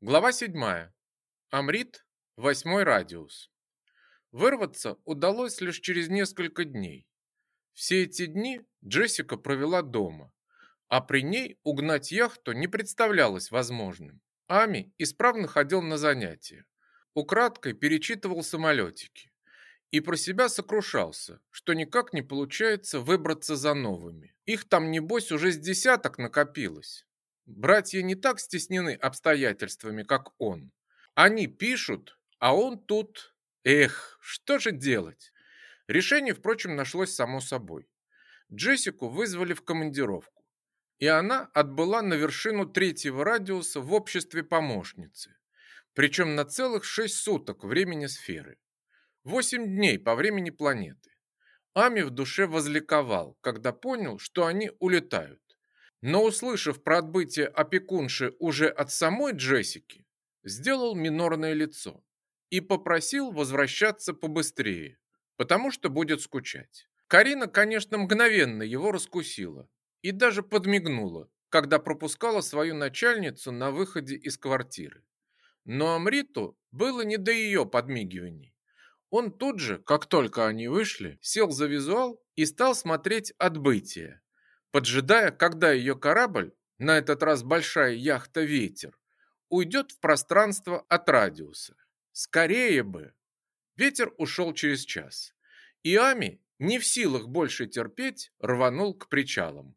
Глава 7. Амрит, восьмой радиус. Вырваться удалось лишь через несколько дней. Все эти дни Джессика провела дома, а при ней угнать яхту не представлялось возможным. Ами исправно ходил на занятия, украдкой перечитывал самолетики и про себя сокрушался, что никак не получается выбраться за новыми. Их там, небось, уже с десяток накопилось. Братья не так стеснены обстоятельствами, как он. Они пишут, а он тут... Эх, что же делать? Решение, впрочем, нашлось само собой. Джессику вызвали в командировку, и она отбыла на вершину третьего радиуса в обществе помощницы, причем на целых шесть суток времени сферы. Восемь дней по времени планеты. Ами в душе возликовал, когда понял, что они улетают. Но, услышав про отбытие опекунши уже от самой Джессики, сделал минорное лицо и попросил возвращаться побыстрее, потому что будет скучать. Карина, конечно, мгновенно его раскусила и даже подмигнула, когда пропускала свою начальницу на выходе из квартиры. Но Амриту было не до ее подмигиваний. Он тут же, как только они вышли, сел за визуал и стал смотреть отбытие, поджидая, когда ее корабль, на этот раз большая яхта «Ветер», уйдет в пространство от радиуса. Скорее бы! Ветер ушел через час, и Ами, не в силах больше терпеть, рванул к причалам.